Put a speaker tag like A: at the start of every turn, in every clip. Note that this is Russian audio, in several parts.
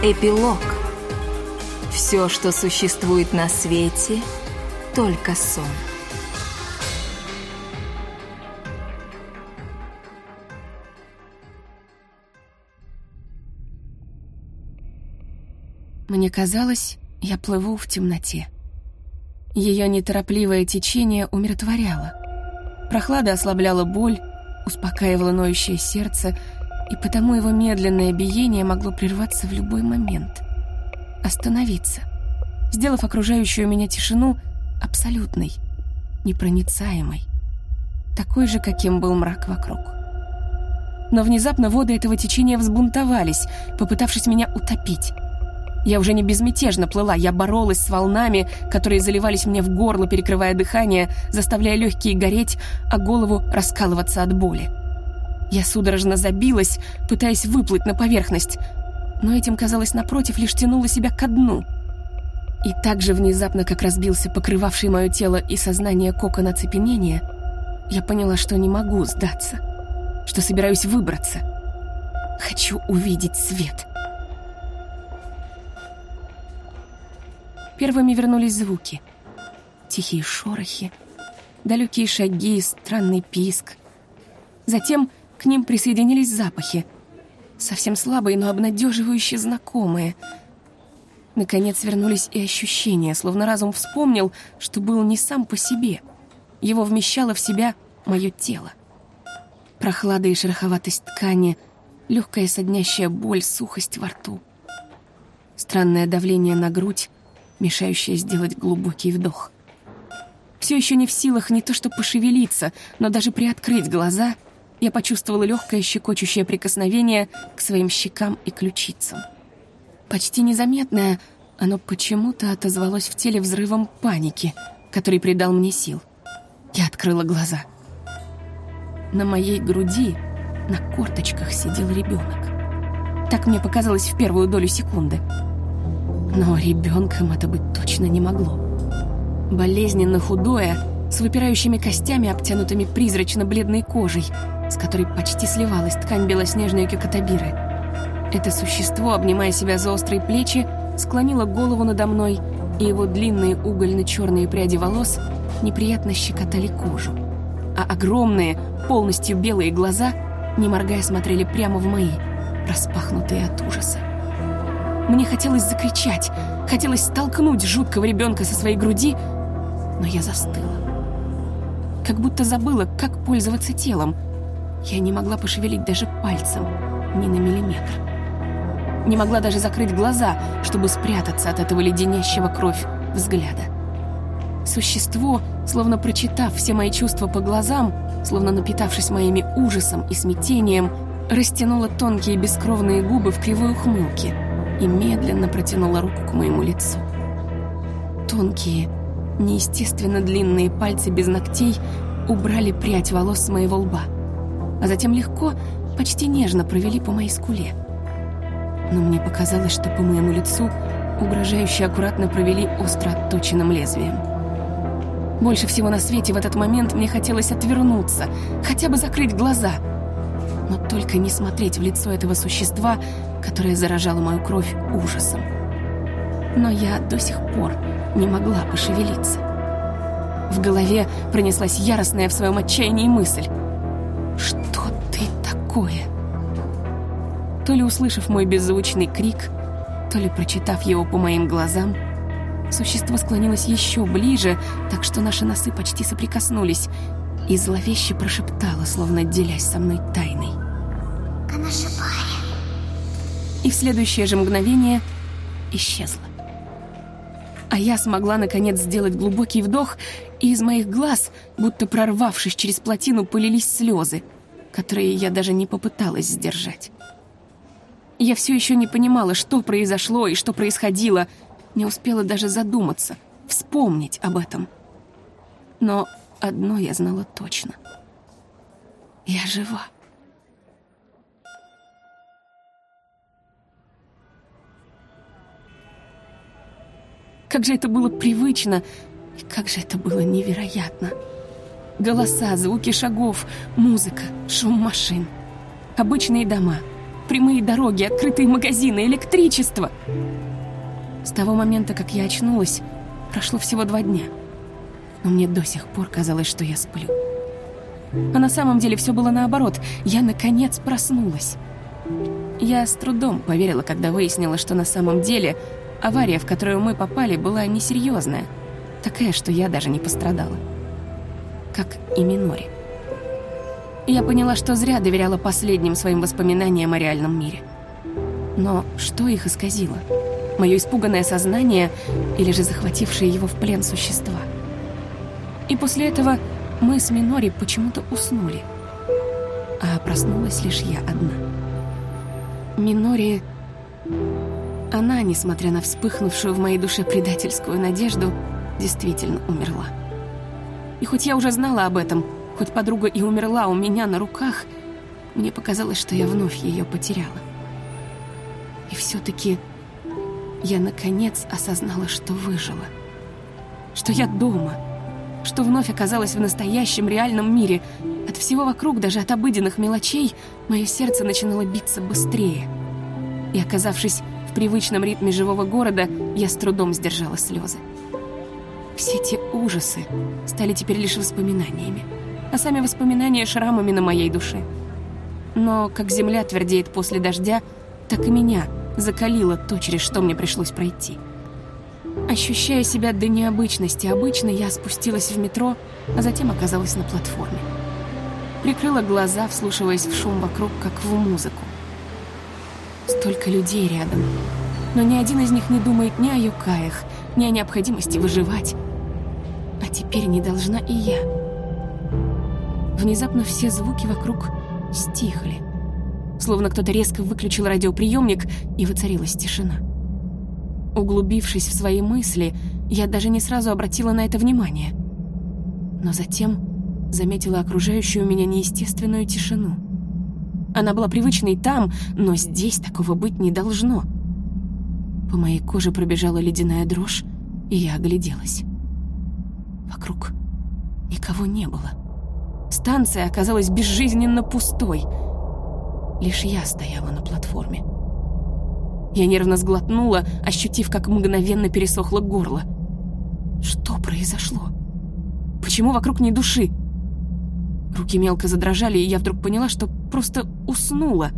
A: Эпилог. Все, что существует на свете, только сон.
B: Мне казалось, я плыву в темноте. Ее неторопливое течение умиротворяло. Прохлада ослабляла боль, успокаивала ноющее сердце, и потому его медленное биение могло прерваться в любой момент. Остановиться, сделав окружающую меня тишину абсолютной, непроницаемой, такой же, каким был мрак вокруг. Но внезапно воды этого течения взбунтовались, попытавшись меня утопить. Я уже не безмятежно плыла, я боролась с волнами, которые заливались мне в горло, перекрывая дыхание, заставляя легкие гореть, а голову раскалываться от боли. Я судорожно забилась, пытаясь выплыть на поверхность, но этим, казалось, напротив, лишь тянула себя ко дну. И так же внезапно, как разбился покрывавший мое тело и сознание кокон оцепенения, я поняла, что не могу сдаться, что собираюсь выбраться. Хочу увидеть свет. Первыми вернулись звуки. Тихие шорохи, далекие шаги, странный писк. Затем к ним присоединились запахи. Совсем слабые, но обнадеживающие знакомые. Наконец вернулись и ощущения, словно разум вспомнил, что был не сам по себе. Его вмещало в себя мое тело. Прохлада и шероховатость ткани, легкая соднящая боль, сухость во рту. Странное давление на грудь, мешающее сделать глубокий вдох. Все еще не в силах не то что пошевелиться, но даже приоткрыть глаза — я почувствовала легкое щекочущее прикосновение к своим щекам и ключицам. Почти незаметное, оно почему-то отозвалось в теле взрывом паники, который придал мне сил. Я открыла глаза. На моей груди на корточках сидел ребенок. Так мне показалось в первую долю секунды. Но ребенком это быть точно не могло. Болезненно худое, с выпирающими костями, обтянутыми призрачно-бледной кожей — с которой почти сливалась ткань белоснежной кюкатабиры. Это существо, обнимая себя за острые плечи, склонило голову надо мной, и его длинные угольно-черные пряди волос неприятно щекотали кожу. А огромные, полностью белые глаза, не моргая, смотрели прямо в мои, распахнутые от ужаса. Мне хотелось закричать, хотелось столкнуть жуткого ребенка со своей груди, но я застыла. Как будто забыла, как пользоваться телом — я не могла пошевелить даже пальцем, ни на миллиметр. Не могла даже закрыть глаза, чтобы спрятаться от этого леденящего кровь взгляда. Существо, словно прочитав все мои чувства по глазам, словно напитавшись моими ужасом и смятением, растянуло тонкие бескровные губы в кривой ухмылке и медленно протянула руку к моему лицу. Тонкие, неестественно длинные пальцы без ногтей убрали прядь волос с моего лба — а затем легко, почти нежно провели по моей скуле. Но мне показалось, что по моему лицу угрожающе аккуратно провели остро отточенным лезвием. Больше всего на свете в этот момент мне хотелось отвернуться, хотя бы закрыть глаза, но только не смотреть в лицо этого существа, которое заражало мою кровь ужасом. Но я до сих пор не могла пошевелиться. В голове пронеслась яростная в своем отчаянии мысль — такое? То ли услышав мой беззвучный крик, то ли прочитав его по моим глазам, существо склонилось еще ближе, так что наши носы почти соприкоснулись, и зловеще прошептало, словно делясь со мной тайной.
C: Она живая.
B: И в следующее же мгновение исчезла. А я смогла, наконец, сделать глубокий вдох, и из моих глаз, будто прорвавшись через плотину, полились слезы — которые я даже не попыталась сдержать. Я все еще не понимала, что произошло и что происходило, не успела даже задуматься, вспомнить об этом. Но одно я знала точно. Я жива. Как же это было привычно, и как же это было невероятно. Голоса, звуки шагов, музыка, шум машин. Обычные дома. Прямые дороги, открытые магазины, электричество. С того момента, как я очнулась, прошло всего два дня. Но мне до сих пор казалось, что я сплю. А на самом деле все было наоборот. Я, наконец, проснулась. Я с трудом поверила, когда выяснила, что на самом деле авария, в которую мы попали, была несерьезная. Такая, что я даже не пострадала. Как и Минори. Я поняла, что зря доверяла последним своим воспоминаниям о реальном мире. Но что их исказило? Мое испуганное сознание или же захватившие его в плен существа? И после этого мы с Минори почему-то уснули. А проснулась лишь я одна. Минори... Она, несмотря на вспыхнувшую в моей душе предательскую надежду, действительно умерла. И хоть я уже знала об этом, хоть подруга и умерла у меня на руках, мне показалось, что я вновь ее потеряла. И все-таки я наконец осознала, что выжила. Что я дома — что вновь оказалась в настоящем реальном мире. От всего вокруг, даже от обыденных мелочей, мое сердце начинало биться быстрее. И оказавшись привычном ритме живого города, я с трудом сдержала слезы. Все те ужасы стали теперь лишь воспоминаниями, а сами воспоминания шрамами на моей душе. Но как земля твердеет после дождя, так и меня закалило то, через что мне пришлось пройти. Ощущая себя до необычности обычно, я спустилась в метро, а затем оказалась на платформе. Прикрыла глаза, вслушиваясь в шум вокруг, как в музыку. Столько людей рядом, но ни один из них не думает ни о юкаях, ни о необходимости выживать. А теперь не должна и я. Внезапно все звуки вокруг стихли, словно кто-то резко выключил радиоприемник, и воцарилась тишина. Углубившись в свои мысли, я даже не сразу обратила на это внимание. Но затем заметила окружающую меня неестественную тишину. Она была привычной там, но здесь такого быть не должно. По моей коже пробежала ледяная дрожь, и я огляделась. Вокруг никого не было. Станция оказалась безжизненно пустой. Лишь я стояла на платформе. Я нервно сглотнула, ощутив, как мгновенно пересохло горло. Что произошло? Почему вокруг ни души? Руки мелко задрожали, и я вдруг поняла, что просто уснула.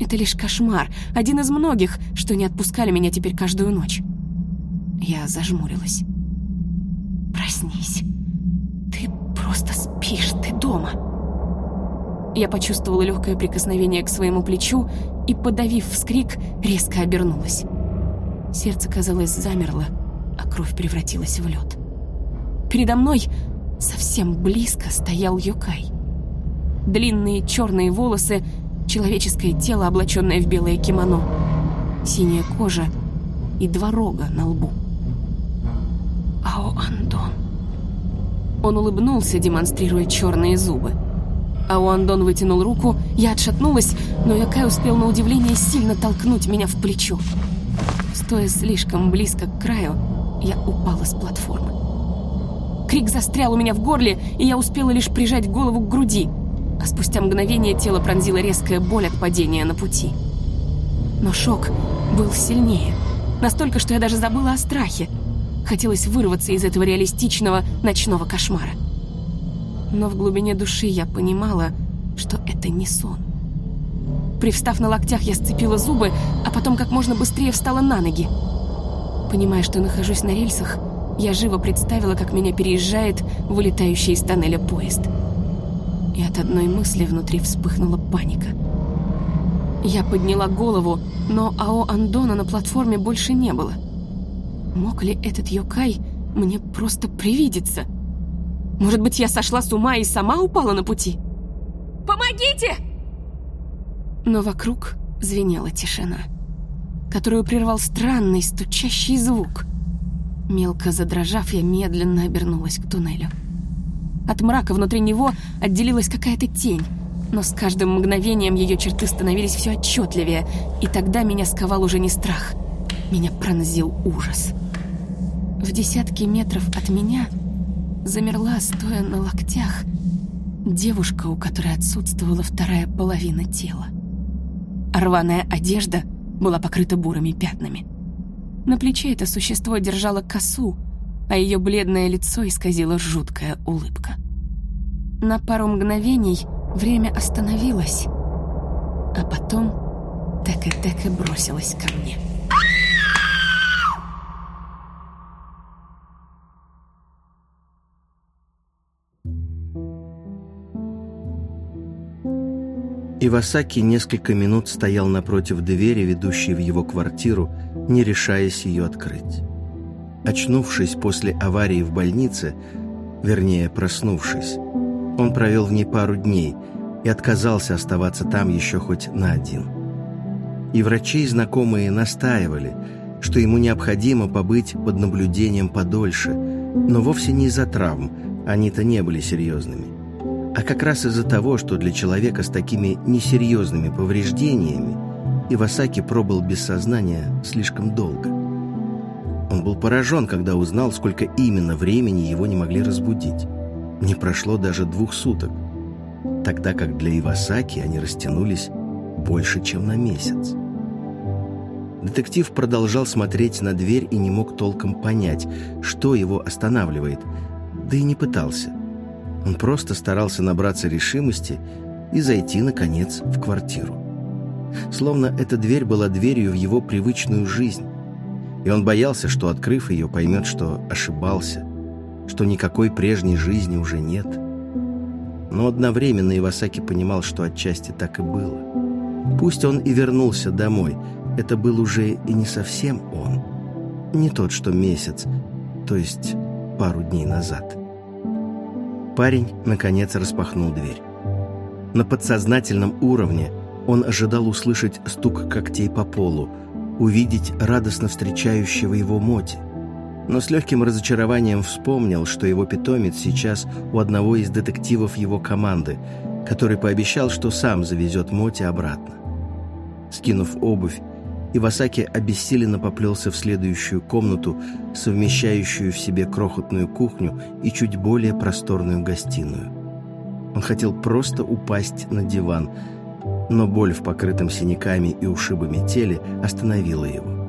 B: Это лишь кошмар, один из многих, что не отпускали меня теперь каждую ночь. Я зажмурилась. «Проснись. Ты просто спишь, ты дома». Я почувствовала легкое прикосновение к своему плечу и, подавив вскрик, резко обернулась. Сердце, казалось, замерло, а кровь превратилась в лед. Передо мной совсем близко стоял Йокай. Длинные черные волосы, человеческое тело, облаченное в белое кимоно, синяя кожа и два рога на лбу. Ао Андон. Он улыбнулся, демонстрируя черные зубы. А Уандон вытянул руку, я отшатнулась, но Якай успел на удивление сильно толкнуть меня в плечо. Стоя слишком близко к краю, я упала с платформы. Крик застрял у меня в горле, и я успела лишь прижать голову к груди, а спустя мгновение тело пронзила резкая боль от падения на пути. Но шок был сильнее, настолько, что я даже забыла о страхе. Хотелось вырваться из этого реалистичного ночного кошмара но в глубине души я понимала, что это не сон. Привстав на локтях, я сцепила зубы, а потом как можно быстрее встала на ноги. Понимая, что нахожусь на рельсах, я живо представила, как меня переезжает вылетающий из тоннеля поезд. И от одной мысли внутри вспыхнула паника. Я подняла голову, но Ао Андона на платформе больше не было. Мог ли этот Йокай мне просто привидеться? — может быть, я сошла с ума и сама упала на пути? «Помогите!» Но вокруг звенела тишина, которую прервал странный стучащий звук. Мелко задрожав, я медленно обернулась к туннелю. От мрака внутри него отделилась какая-то тень, но с каждым мгновением ее черты становились все отчетливее, и тогда меня сковал уже не страх. Меня пронзил ужас. В десятки метров от меня замерла, стоя на локтях, девушка, у которой отсутствовала вторая половина тела. рваная одежда была покрыта бурыми пятнами. На плече это существо держало косу, а ее бледное лицо исказила жуткая улыбка. На пару мгновений время остановилось, а потом Тека-Тека бросилась ко мне.
D: Ивасаки несколько минут стоял напротив двери, ведущей в его квартиру, не решаясь ее открыть. Очнувшись после аварии в больнице, вернее, проснувшись, он провел в ней пару дней и отказался оставаться там еще хоть на один. И врачи и знакомые настаивали, что ему необходимо побыть под наблюдением подольше, но вовсе не из-за травм, они-то не были серьезными а как раз из-за того, что для человека с такими несерьезными повреждениями Ивасаки пробыл без сознания слишком долго. Он был поражен, когда узнал, сколько именно времени его не могли разбудить. Не прошло даже двух суток, тогда как для Ивасаки они растянулись больше, чем на месяц. Детектив продолжал смотреть на дверь и не мог толком понять, что его останавливает, да и не пытался. Он просто старался набраться решимости и зайти, наконец, в квартиру. Словно эта дверь была дверью в его привычную жизнь. И он боялся, что, открыв ее, поймет, что ошибался, что никакой прежней жизни уже нет. Но одновременно Ивасаки понимал, что отчасти так и было. Пусть он и вернулся домой, это был уже и не совсем он. Не тот, что месяц, то есть пару дней назад. Парень, наконец, распахнул дверь. На подсознательном уровне он ожидал услышать стук когтей по полу, увидеть радостно встречающего его Моти. Но с легким разочарованием вспомнил, что его питомец сейчас у одного из детективов его команды, который пообещал, что сам завезет Моти обратно. Скинув обувь, Ивасаки обессиленно поплелся в следующую комнату, совмещающую в себе крохотную кухню и чуть более просторную гостиную. Он хотел просто упасть на диван, но боль в покрытом синяками и ушибами теле остановила его.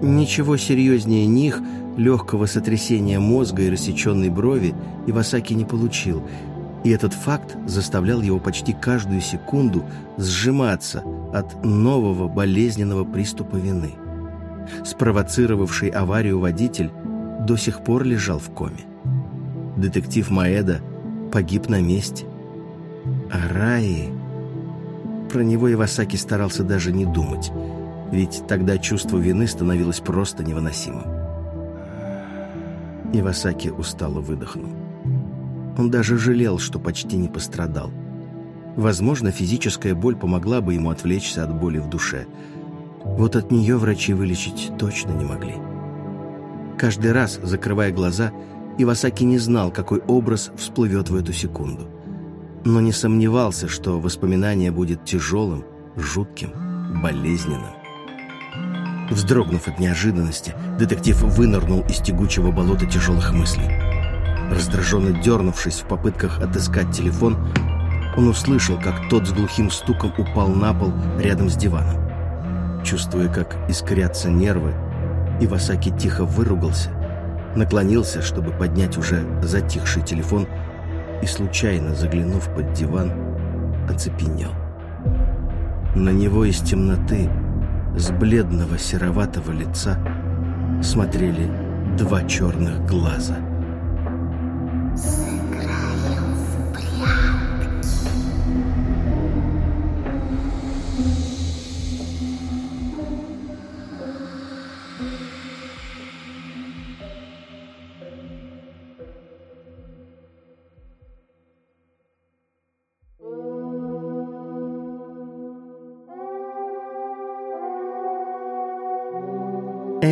D: Ничего серьезнее них, легкого сотрясения мозга и рассеченной брови, Ивасаки не получил – и этот факт заставлял его почти каждую секунду сжиматься от нового болезненного приступа вины. Спровоцировавший аварию водитель до сих пор лежал в коме. Детектив Маэда погиб на месте. А Раи... Про него Ивасаки старался даже не думать, ведь тогда чувство вины становилось просто невыносимым. Ивасаки устало выдохнул. Он даже жалел, что почти не пострадал. Возможно, физическая боль помогла бы ему отвлечься от боли в душе. Вот от нее врачи вылечить точно не могли. Каждый раз, закрывая глаза, Ивасаки не знал, какой образ всплывет в эту секунду. Но не сомневался, что воспоминание будет тяжелым, жутким, болезненным. Вздрогнув от неожиданности, детектив вынырнул из тягучего болота тяжелых мыслей. Раздраженно дернувшись в попытках отыскать телефон, он услышал, как тот с глухим стуком упал на пол рядом с диваном. Чувствуя, как искрятся нервы, Ивасаки тихо выругался, наклонился, чтобы поднять уже затихший телефон и, случайно заглянув под диван, оцепенел. На него из темноты, с бледного сероватого лица, смотрели два черных глаза —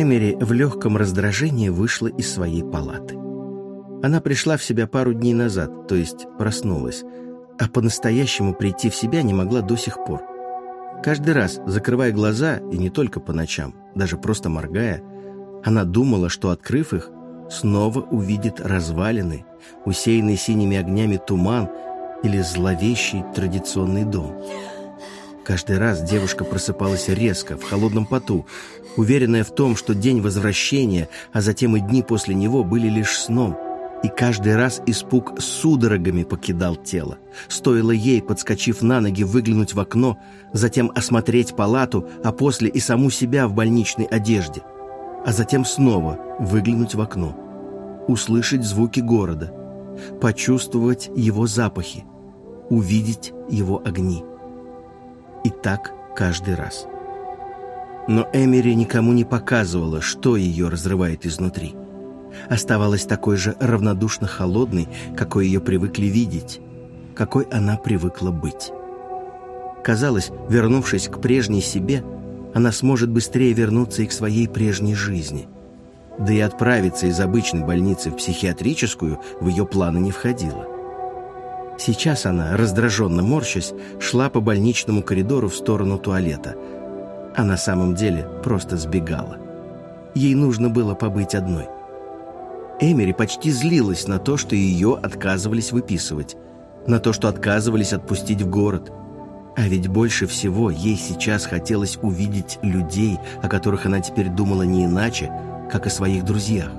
D: Эмери в легком раздражении вышла из своей палаты. Она пришла в себя пару дней назад, то есть проснулась, а по-настоящему прийти в себя не могла до сих пор. Каждый раз, закрывая глаза, и не только по ночам, даже просто моргая, она думала, что, открыв их, снова увидит развалины, усеянный синими огнями туман или зловещий традиционный дом. Каждый раз девушка просыпалась резко, в холодном поту, уверенная в том, что день возвращения, а затем и дни после него были лишь сном. И каждый раз испуг судорогами покидал тело. Стоило ей, подскочив на ноги, выглянуть в окно, затем осмотреть палату, а после и саму себя в больничной одежде. А затем снова выглянуть в окно. Услышать звуки города. Почувствовать его запахи. Увидеть его огни. И так каждый раз. Но Эмери никому не показывала, что ее разрывает изнутри. Оставалась такой же равнодушно холодной, какой ее привыкли видеть, какой она привыкла быть. Казалось, вернувшись к прежней себе, она сможет быстрее вернуться и к своей прежней жизни. Да и отправиться из обычной больницы в психиатрическую в ее планы не входило. Сейчас она, раздраженно морщась, шла по больничному коридору в сторону туалета, а на самом деле просто сбегала. Ей нужно было побыть одной. Эмери почти злилась на то, что ее отказывались выписывать, на то, что отказывались отпустить в город. А ведь больше всего ей сейчас хотелось увидеть людей, о которых она теперь думала не иначе, как о своих друзьях.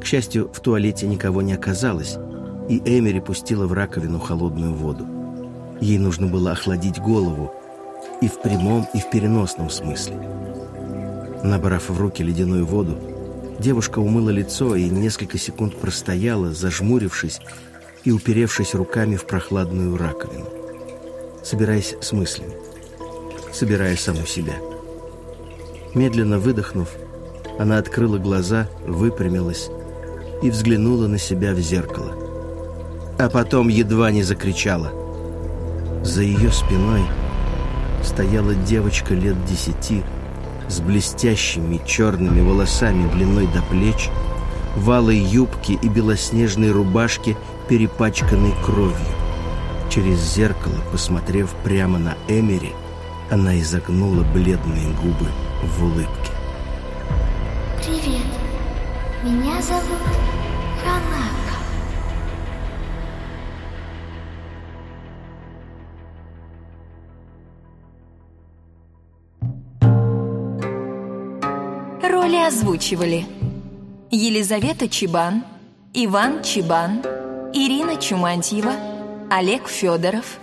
D: К счастью, в туалете никого не оказалось, и Эмери пустила в раковину холодную воду. Ей нужно было охладить голову и в прямом, и в переносном смысле. Набрав в руки ледяную воду, девушка умыла лицо и несколько секунд простояла, зажмурившись и уперевшись руками в прохладную раковину, собираясь с мыслями, собирая саму себя. Медленно выдохнув, она открыла глаза, выпрямилась и взглянула на себя в зеркало – а потом едва не закричала. За ее спиной стояла девочка лет десяти с блестящими черными волосами длиной до плеч, валой юбки и белоснежной рубашке, перепачканной кровью. Через зеркало, посмотрев прямо на Эмери, она изогнула бледные губы в улыбке.
C: Привет, меня зовут Ханака.
A: Озвучивали Елизавета Чебан, Иван Чебан, Ирина Чумантьева, Олег Федоров,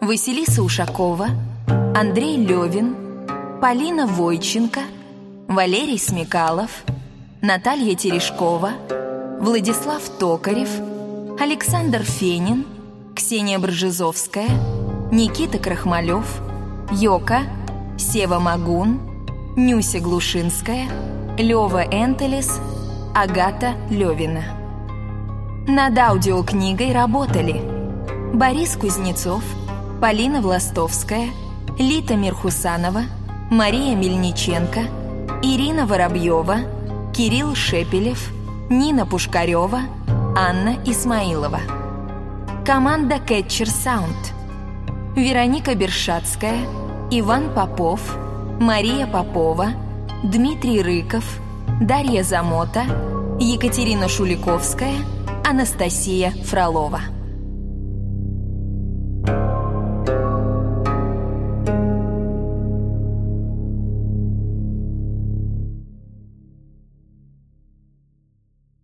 A: Василиса Ушакова, Андрей Левин, Полина Войченко, Валерий Смекалов, Наталья Терешкова, Владислав Токарев, Александр Фенин, Ксения Бржезовская, Никита Крахмалев, Йока, Сева Магун, Нюся Глушинская, Лёва Энтелес, Агата Левина. Над аудиокнигой работали Борис Кузнецов, Полина Властовская, Лита Мирхусанова, Мария Мельниченко, Ирина Воробьева, Кирилл Шепелев, Нина Пушкарева, Анна Исмаилова. Команда Catcher Sound. Вероника Бершатская, Иван Попов, Мария Попова, Дмитрий Рыков, Дарья Замота, Екатерина Шуликовская, Анастасия Фролова.